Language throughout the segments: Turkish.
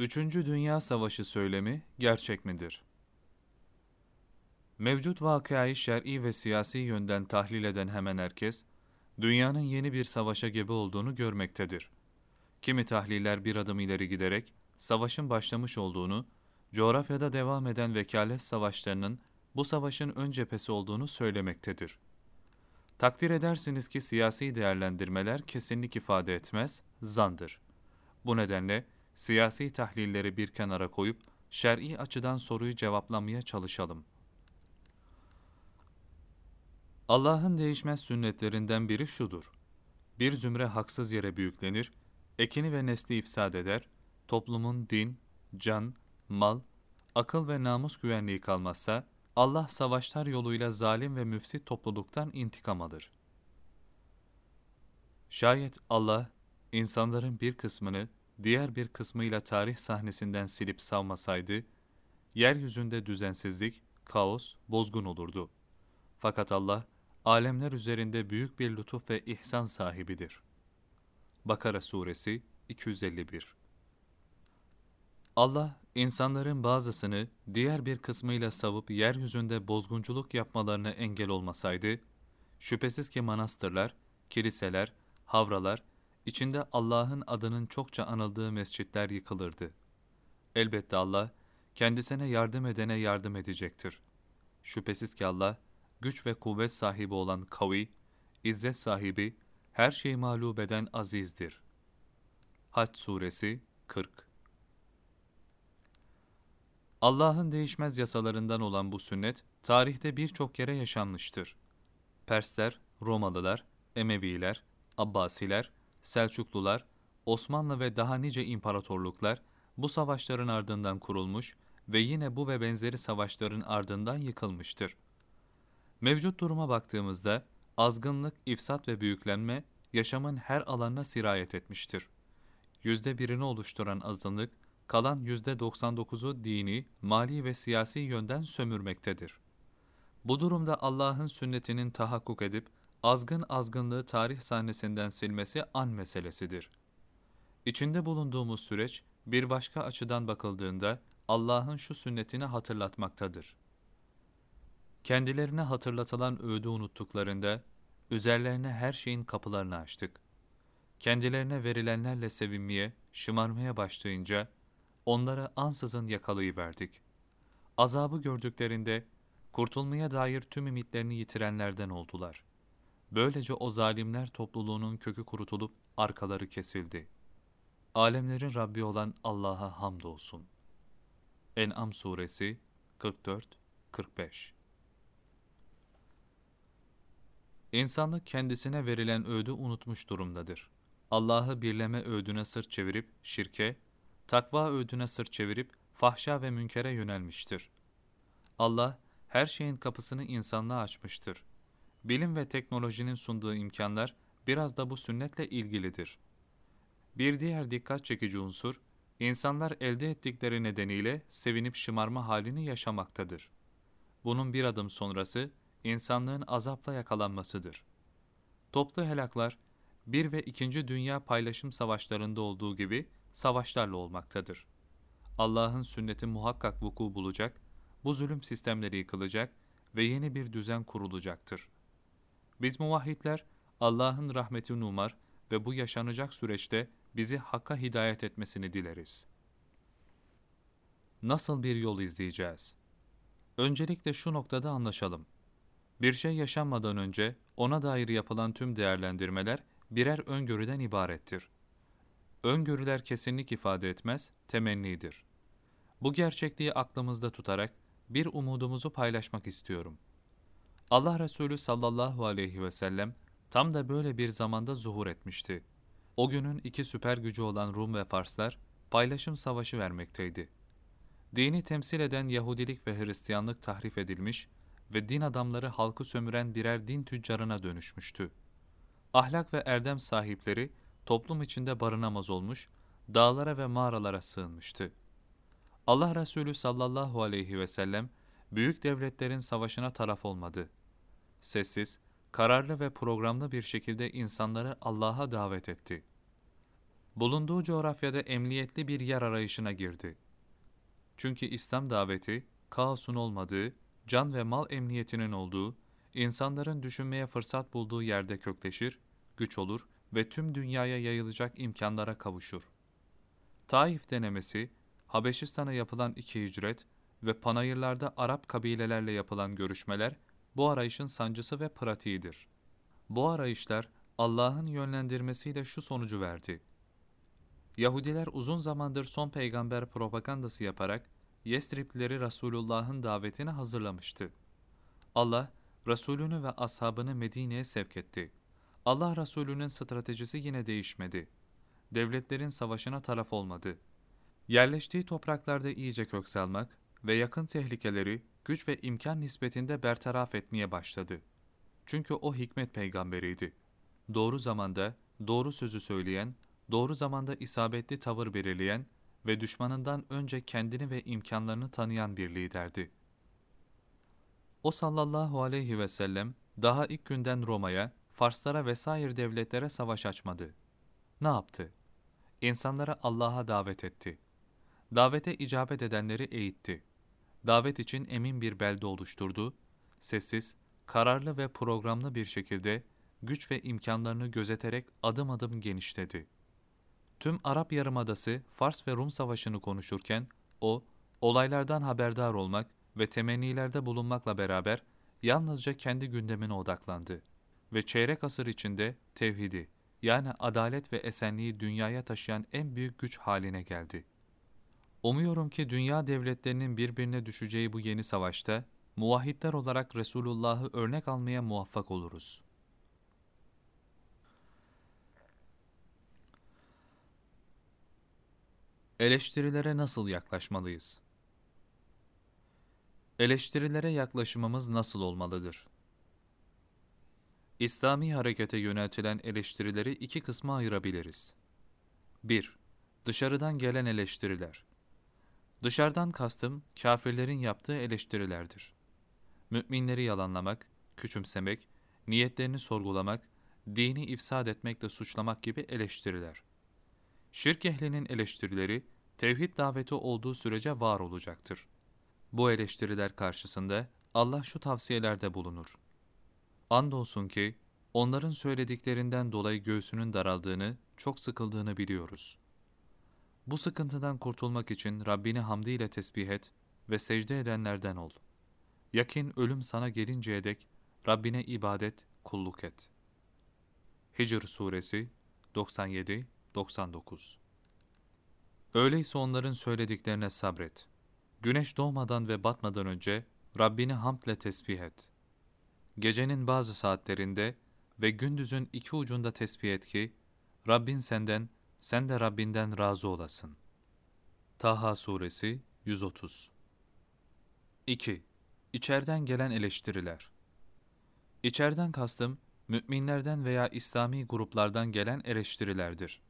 Üçüncü Dünya Savaşı söylemi gerçek midir? Mevcut vakayı şer'i ve siyasi yönden tahlil eden hemen herkes, dünyanın yeni bir savaşa gebe olduğunu görmektedir. Kimi tahliller bir adım ileri giderek, savaşın başlamış olduğunu, coğrafyada devam eden vekalet savaşlarının bu savaşın ön cephesi olduğunu söylemektedir. Takdir edersiniz ki siyasi değerlendirmeler kesinlik ifade etmez, zandır. Bu nedenle, siyasi tahlilleri bir kenara koyup şer'i açıdan soruyu cevaplamaya çalışalım. Allah'ın değişmez sünnetlerinden biri şudur. Bir zümre haksız yere büyüklenir, ekini ve nesli ifsad eder, toplumun din, can, mal, akıl ve namus güvenliği kalmazsa, Allah savaşlar yoluyla zalim ve müfsit topluluktan intikam alır. Şayet Allah, insanların bir kısmını diğer bir kısmıyla tarih sahnesinden silip savmasaydı, yeryüzünde düzensizlik, kaos, bozgun olurdu. Fakat Allah, alemler üzerinde büyük bir lütuf ve ihsan sahibidir. Bakara Suresi 251 Allah, insanların bazısını diğer bir kısmıyla savup yeryüzünde bozgunculuk yapmalarına engel olmasaydı, şüphesiz ki manastırlar, kiliseler, havralar içinde Allah'ın adının çokça anıldığı mescitler yıkılırdı. Elbette Allah, kendisine yardım edene yardım edecektir. Şüphesiz ki Allah, güç ve kuvvet sahibi olan kavi, izzet sahibi, her şeyi mağlup eden azizdir. Haç Suresi 40 Allah'ın değişmez yasalarından olan bu sünnet, tarihte birçok yere yaşanmıştır. Persler, Romalılar, Emeviler, Abbasiler, Selçuklular, Osmanlı ve daha nice imparatorluklar bu savaşların ardından kurulmuş ve yine bu ve benzeri savaşların ardından yıkılmıştır. Mevcut duruma baktığımızda azgınlık, ifsat ve büyüklenme yaşamın her alanına sirayet etmiştir. Yüzde birini oluşturan azınlık, kalan yüzde 99'u dini, mali ve siyasi yönden sömürmektedir. Bu durumda Allah'ın sünnetinin tahakkuk edip azgın azgınlığı tarih sahnesinden silmesi an meselesidir. İçinde bulunduğumuz süreç bir başka açıdan bakıldığında Allah'ın şu sünnetini hatırlatmaktadır. Kendilerine hatırlatılan öğüdü unuttuklarında üzerlerine her şeyin kapılarını açtık. Kendilerine verilenlerle sevinmeye, şımarmaya başlayınca onları ansızın yakalayıverdik. Azabı gördüklerinde kurtulmaya dair tüm ümitlerini yitirenlerden oldular.'' Böylece o zalimler topluluğunun kökü kurutulup arkaları kesildi. Alemlerin Rabbi olan Allah'a hamdolsun. En'am suresi 44-45 İnsanlık kendisine verilen öğüdü unutmuş durumdadır. Allah'ı birleme öğüdüne sırt çevirip şirke, takva öğüdüne sırt çevirip fahşa ve münkere yönelmiştir. Allah her şeyin kapısını insanlığa açmıştır bilim ve teknolojinin sunduğu imkanlar biraz da bu sünnetle ilgilidir. Bir diğer dikkat çekici unsur, insanlar elde ettikleri nedeniyle sevinip şımarma halini yaşamaktadır. Bunun bir adım sonrası, insanlığın azapla yakalanmasıdır. Toplu helaklar, bir ve ikinci dünya paylaşım savaşlarında olduğu gibi savaşlarla olmaktadır. Allah'ın sünneti muhakkak vuku bulacak, bu zulüm sistemleri yıkılacak ve yeni bir düzen kurulacaktır.'' Biz muvahhidler Allah'ın rahmetini umar ve bu yaşanacak süreçte bizi Hakk'a hidayet etmesini dileriz. Nasıl bir yol izleyeceğiz? Öncelikle şu noktada anlaşalım. Bir şey yaşanmadan önce ona dair yapılan tüm değerlendirmeler birer öngörüden ibarettir. Öngörüler kesinlik ifade etmez, temennidir. Bu gerçekliği aklımızda tutarak bir umudumuzu paylaşmak istiyorum.'' Allah Resulü sallallahu aleyhi ve sellem tam da böyle bir zamanda zuhur etmişti. O günün iki süper gücü olan Rum ve Farslar paylaşım savaşı vermekteydi. Dini temsil eden Yahudilik ve Hristiyanlık tahrif edilmiş ve din adamları halkı sömüren birer din tüccarına dönüşmüştü. Ahlak ve erdem sahipleri toplum içinde barınamaz olmuş, dağlara ve mağaralara sığınmıştı. Allah Resulü sallallahu aleyhi ve sellem büyük devletlerin savaşına taraf olmadı sessiz, kararlı ve programlı bir şekilde insanları Allah'a davet etti. bulunduğu coğrafyada emniyetli bir yer arayışına girdi. Çünkü İslam daveti, kaosun olmadığı, can ve mal emniyetinin olduğu, insanların düşünmeye fırsat bulduğu yerde kökleşir, güç olur ve tüm dünyaya yayılacak imkanlara kavuşur. Taif denemesi, Habeşistan'a yapılan iki hicret ve panayırlarda Arap kabilelerle yapılan görüşmeler bu arayışın sancısı ve pratiğidir. Bu arayışlar Allah'ın yönlendirmesiyle şu sonucu verdi. Yahudiler uzun zamandır son peygamber propagandası yaparak Yesriplileri Resulullah'ın davetine hazırlamıştı. Allah, Resulünü ve ashabını Medine'ye sevk etti. Allah Resulü'nün stratejisi yine değişmedi. Devletlerin savaşına taraf olmadı. Yerleştiği topraklarda iyice kök salmak ve yakın tehlikeleri güç ve imkan nispetinde bertaraf etmeye başladı. Çünkü o hikmet peygamberiydi. Doğru zamanda doğru sözü söyleyen, doğru zamanda isabetli tavır belirleyen ve düşmanından önce kendini ve imkanlarını tanıyan bir liderdi. O sallallahu aleyhi ve sellem daha ilk günden Roma'ya, Farslara vesaire devletlere savaş açmadı. Ne yaptı? İnsanlara Allah'a davet etti. Davete icabet edenleri eğitti. Davet için emin bir belde oluşturdu. Sessiz, kararlı ve programlı bir şekilde güç ve imkanlarını gözeterek adım adım genişledi. Tüm Arap Yarımadası Fars ve Rum Savaşı'nı konuşurken o, olaylardan haberdar olmak ve temennilerde bulunmakla beraber yalnızca kendi gündemine odaklandı ve çeyrek asır içinde tevhidi yani adalet ve esenliği dünyaya taşıyan en büyük güç haline geldi. Umuyorum ki dünya devletlerinin birbirine düşeceği bu yeni savaşta muvahhidler olarak Resulullah'ı örnek almaya muvaffak oluruz. Eleştirilere nasıl yaklaşmalıyız? Eleştirilere yaklaşımımız nasıl olmalıdır? İslami harekete yöneltilen eleştirileri iki kısma ayırabiliriz. 1. Dışarıdan gelen eleştiriler. Dışarıdan kastım kafirlerin yaptığı eleştirilerdir. Müminleri yalanlamak, küçümsemek, niyetlerini sorgulamak, dini ifsad etmekle suçlamak gibi eleştiriler. Şirk ehlinin eleştirileri, tevhid daveti olduğu sürece var olacaktır. Bu eleştiriler karşısında Allah şu tavsiyelerde bulunur. Andolsun ki, onların söylediklerinden dolayı göğsünün daraldığını, çok sıkıldığını biliyoruz. Bu sıkıntıdan kurtulmak için Rabbini hamdiyle tesbih et ve secde edenlerden ol. Yakin ölüm sana gelinceye dek Rabbine ibadet, kulluk et. Hicr Suresi 97-99 Öyleyse onların söylediklerine sabret. Güneş doğmadan ve batmadan önce Rabbini hamdle tesbih et. Gecenin bazı saatlerinde ve gündüzün iki ucunda tesbih et ki, Rabbin senden, sen de Rabbinden razı olasın. Taha Suresi 130 2. İçerden gelen eleştiriler İçerden kastım, müminlerden veya İslami gruplardan gelen eleştirilerdir.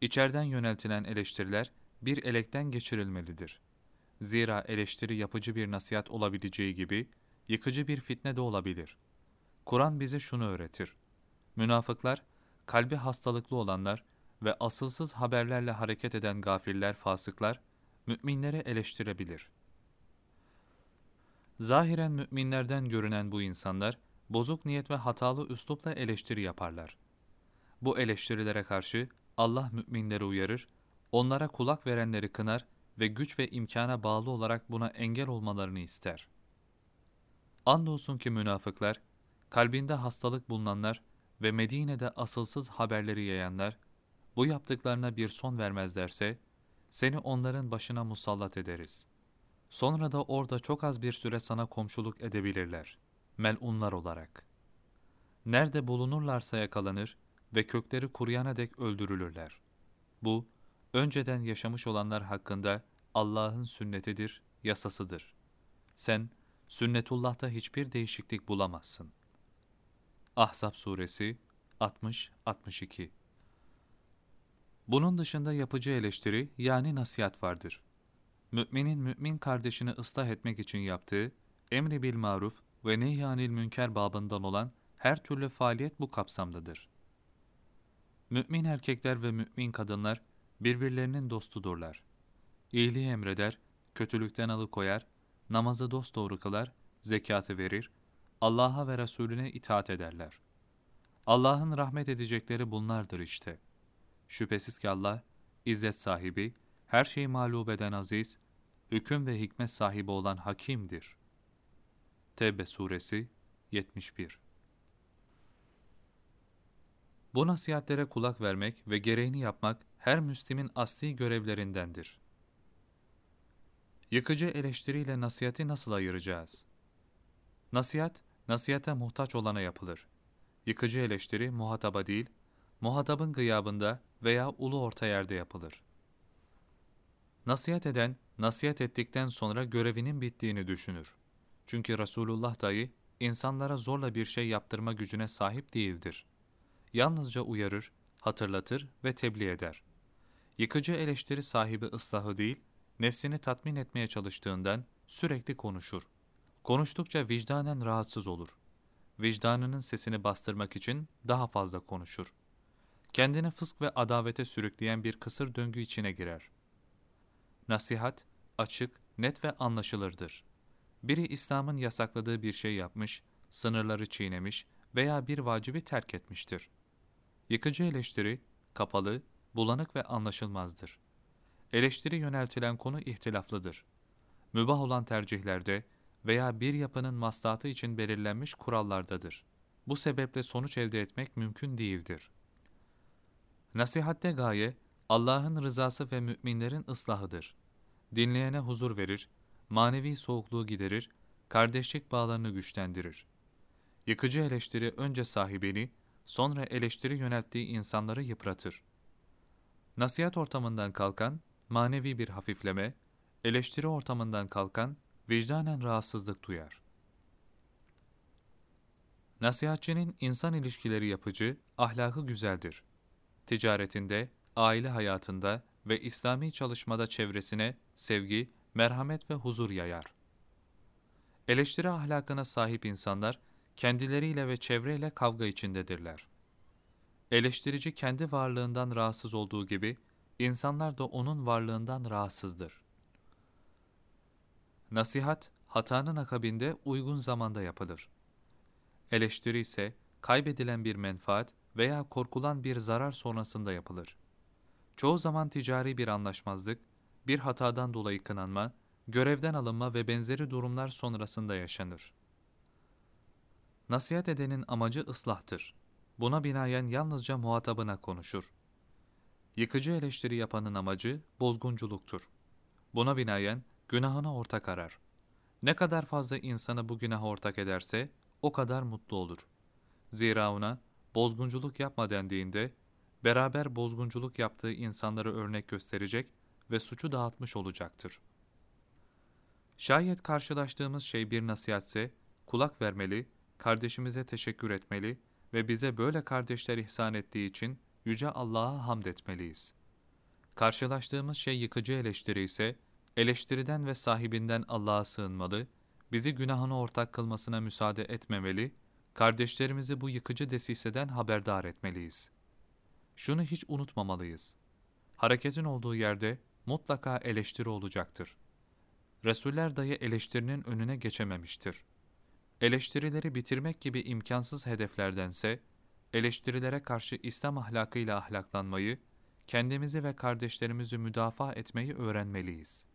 İçerden yöneltilen eleştiriler bir elekten geçirilmelidir. Zira eleştiri yapıcı bir nasihat olabileceği gibi, yıkıcı bir fitne de olabilir. Kur'an bize şunu öğretir. Münafıklar, kalbi hastalıklı olanlar ve asılsız haberlerle hareket eden gafiller, fasıklar, müminleri eleştirebilir. Zahiren müminlerden görünen bu insanlar, bozuk niyet ve hatalı üslupla eleştiri yaparlar. Bu eleştirilere karşı Allah müminleri uyarır, onlara kulak verenleri kınar ve güç ve imkana bağlı olarak buna engel olmalarını ister. Andolsun ki münafıklar, kalbinde hastalık bulunanlar ve Medine'de asılsız haberleri yayanlar, bu yaptıklarına bir son vermezlerse, seni onların başına musallat ederiz. Sonra da orada çok az bir süre sana komşuluk edebilirler, melunlar olarak. Nerede bulunurlarsa yakalanır ve kökleri kuruyana dek öldürülürler. Bu, önceden yaşamış olanlar hakkında Allah'ın sünnetidir, yasasıdır. Sen, sünnetullah'ta hiçbir değişiklik bulamazsın. Ahzab Suresi 60-62 Bunun dışında yapıcı eleştiri yani nasihat vardır. Müminin mümin kardeşini ıslah etmek için yaptığı emri bil maruf ve nehyanil münker babından olan her türlü faaliyet bu kapsamdadır. Mümin erkekler ve mümin kadınlar birbirlerinin dostudurlar. İyiliği emreder, kötülükten alıkoyar, namazı dosdoğru kılar, zekatı verir, Allah'a ve Resulüne itaat ederler. Allah'ın rahmet edecekleri bunlardır işte. Şüphesiz ki Allah, izzet sahibi, her şeyi mağlup eden aziz, hüküm ve hikmet sahibi olan hakimdir. Tevbe suresi 71 Bu nasihatlere kulak vermek ve gereğini yapmak her Müslim'in asli görevlerindendir. Yıkıcı eleştiriyle nasihati nasıl ayıracağız? Nasihat, nasihate muhtaç olana yapılır. Yıkıcı eleştiri muhataba değil, muhatabın gıyabında veya ulu orta yerde yapılır. Nasihat eden, nasihat ettikten sonra görevinin bittiğini düşünür. Çünkü Resulullah dahi insanlara zorla bir şey yaptırma gücüne sahip değildir. Yalnızca uyarır, hatırlatır ve tebliğ eder. Yıkıcı eleştiri sahibi ıslahı değil, nefsini tatmin etmeye çalıştığından sürekli konuşur. Konuştukça vicdanen rahatsız olur. Vicdanının sesini bastırmak için daha fazla konuşur. Kendini fısk ve adavete sürükleyen bir kısır döngü içine girer. Nasihat, açık, net ve anlaşılırdır. Biri İslam'ın yasakladığı bir şey yapmış, sınırları çiğnemiş veya bir vacibi terk etmiştir. Yıkıcı eleştiri, kapalı, bulanık ve anlaşılmazdır. Eleştiri yöneltilen konu ihtilaflıdır. Mübah olan tercihlerde veya bir yapının maslahatı için belirlenmiş kurallardadır. Bu sebeple sonuç elde etmek mümkün değildir. Nasihatte gaye, Allah'ın rızası ve müminlerin ıslahıdır. Dinleyene huzur verir, manevi soğukluğu giderir, kardeşlik bağlarını güçlendirir. Yıkıcı eleştiri önce sahibini, sonra eleştiri yönelttiği insanları yıpratır. Nasihat ortamından kalkan, manevi bir hafifleme, eleştiri ortamından kalkan, vicdanen rahatsızlık duyar. Nasihatçinin insan ilişkileri yapıcı, ahlakı güzeldir. Ticaretinde, aile hayatında ve İslami çalışmada çevresine sevgi, merhamet ve huzur yayar. Eleştiri ahlakına sahip insanlar, kendileriyle ve çevreyle kavga içindedirler. Eleştirici kendi varlığından rahatsız olduğu gibi, insanlar da onun varlığından rahatsızdır. Nasihat, hatanın akabinde uygun zamanda yapılır. Eleştiri ise kaybedilen bir menfaat veya korkulan bir zarar sonrasında yapılır. Çoğu zaman ticari bir anlaşmazlık, bir hatadan dolayı kınanma, görevden alınma ve benzeri durumlar sonrasında yaşanır. Nasihat edenin amacı ıslahtır. Buna binaen yalnızca muhatabına konuşur. Yıkıcı eleştiri yapanın amacı bozgunculuktur. Buna binaen günahına ortak arar. Ne kadar fazla insanı bu günaha ortak ederse o kadar mutlu olur. Zira ona bozgunculuk yapma dendiğinde beraber bozgunculuk yaptığı insanları örnek gösterecek ve suçu dağıtmış olacaktır. Şayet karşılaştığımız şey bir nasihatse, kulak vermeli, kardeşimize teşekkür etmeli ve bize böyle kardeşler ihsan ettiği için Yüce Allah'a hamd etmeliyiz. Karşılaştığımız şey yıkıcı eleştiri ise, eleştiriden ve sahibinden Allah'a sığınmalı, bizi günahına ortak kılmasına müsaade etmemeli, kardeşlerimizi bu yıkıcı desiseden haberdar etmeliyiz. Şunu hiç unutmamalıyız. Hareketin olduğu yerde mutlaka eleştiri olacaktır. Resuller dahi eleştirinin önüne geçememiştir. Eleştirileri bitirmek gibi imkansız hedeflerdense, eleştirilere karşı İslam ahlakıyla ahlaklanmayı, kendimizi ve kardeşlerimizi müdafaa etmeyi öğrenmeliyiz.''